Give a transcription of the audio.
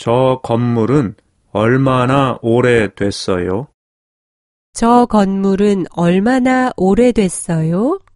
저 건물은 얼마나 오래됐어요? 저 건물은 얼마나 오래됐어요?